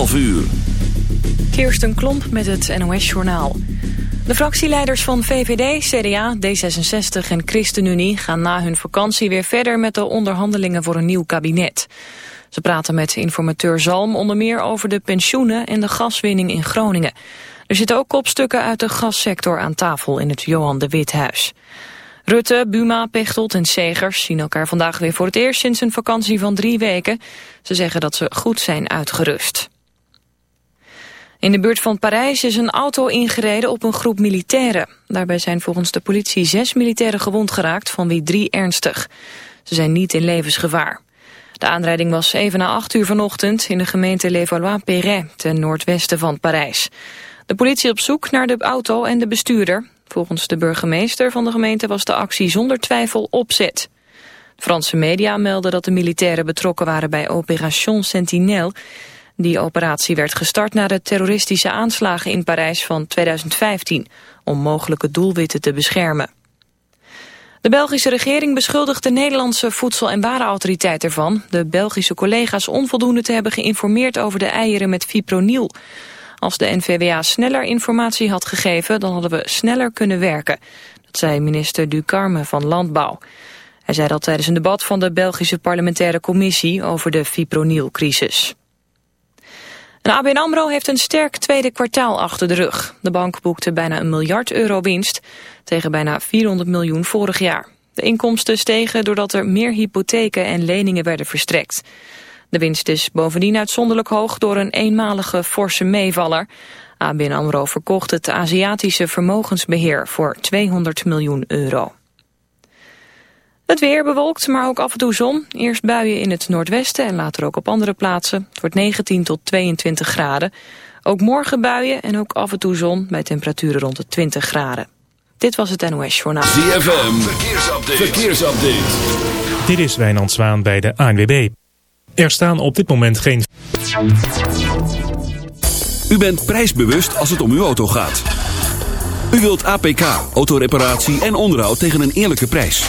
12 uur. Kirsten Klomp met het NOS-journaal. De fractieleiders van VVD, CDA, D66 en ChristenUnie... gaan na hun vakantie weer verder met de onderhandelingen voor een nieuw kabinet. Ze praten met informateur Zalm onder meer over de pensioenen... en de gaswinning in Groningen. Er zitten ook kopstukken uit de gassector aan tafel in het Johan de Withuis. Rutte, Buma, Pechtold en Segers zien elkaar vandaag weer voor het eerst sinds een vakantie van drie weken. Ze zeggen dat ze goed zijn uitgerust. In de buurt van Parijs is een auto ingereden op een groep militairen. Daarbij zijn volgens de politie zes militairen gewond geraakt, van wie drie ernstig. Ze zijn niet in levensgevaar. De aanrijding was even na acht uur vanochtend in de gemeente Levallois-Perret, ten noordwesten van Parijs. De politie op zoek naar de auto en de bestuurder. Volgens de burgemeester van de gemeente was de actie zonder twijfel opzet. Franse media melden dat de militairen betrokken waren bij Operation Sentinelle. Die operatie werd gestart na de terroristische aanslagen in Parijs van 2015... om mogelijke doelwitten te beschermen. De Belgische regering beschuldigt de Nederlandse Voedsel- en Warenautoriteit ervan... de Belgische collega's onvoldoende te hebben geïnformeerd over de eieren met fipronil... Als de NVWA sneller informatie had gegeven, dan hadden we sneller kunnen werken. Dat zei minister Ducarme van Landbouw. Hij zei dat tijdens een debat van de Belgische parlementaire commissie over de fipronilcrisis. ABN AMRO heeft een sterk tweede kwartaal achter de rug. De bank boekte bijna een miljard euro winst tegen bijna 400 miljoen vorig jaar. De inkomsten stegen doordat er meer hypotheken en leningen werden verstrekt. De winst is bovendien uitzonderlijk hoog door een eenmalige forse meevaller. ABN AMRO verkocht het Aziatische vermogensbeheer voor 200 miljoen euro. Het weer bewolkt, maar ook af en toe zon. Eerst buien in het noordwesten en later ook op andere plaatsen. Het wordt 19 tot 22 graden. Ook morgen buien en ook af en toe zon bij temperaturen rond de 20 graden. Dit was het NOS Journaal. ZFM, verkeersupdate. verkeersupdate. Dit is Wijnand Zwaan bij de ANWB. Er staan op dit moment geen... U bent prijsbewust als het om uw auto gaat. U wilt APK, autoreparatie en onderhoud tegen een eerlijke prijs.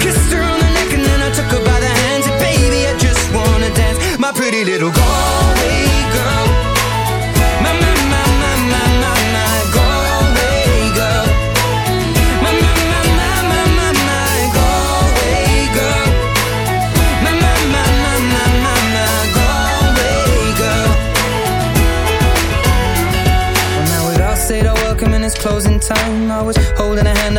Kissed her on the neck and then I took her by the hands. And baby, I just wanna dance, my pretty little Galway girl. My, my, my, my, my, my, my Galway girl. My, my, my, my, my, my, my Galway girl. My, my, my, my, my, my, my Galway girl. Well, now we'd all said our welcome and it's closing time. I was holding a hand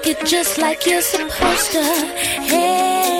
Rock it just like you're supposed to. Hey,